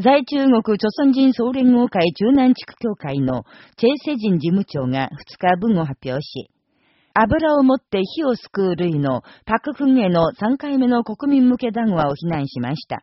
在中国朝鮮人総連合会中南地区協会のチェイセジン事務長が2日文を発表し、油を持って火を救う類のパククンへの3回目の国民向け談話を非難しました。